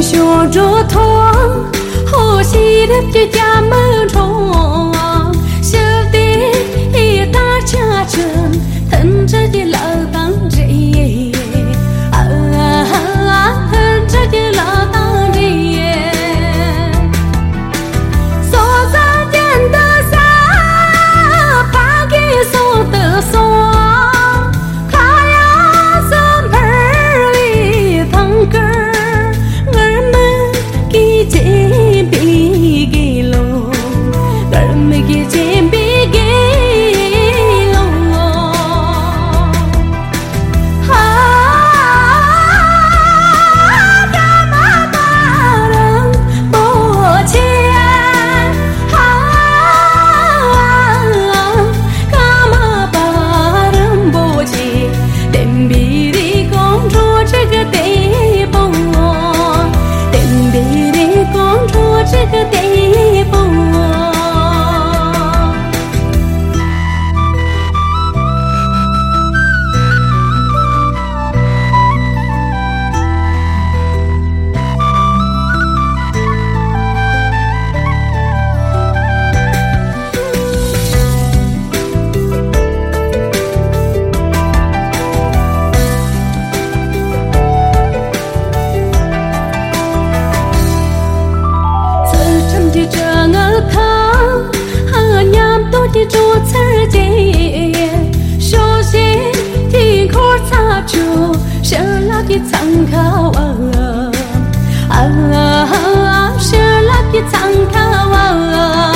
ཞོ ཇོ believe 藏卡哇，啊，雪拉吉藏卡哇。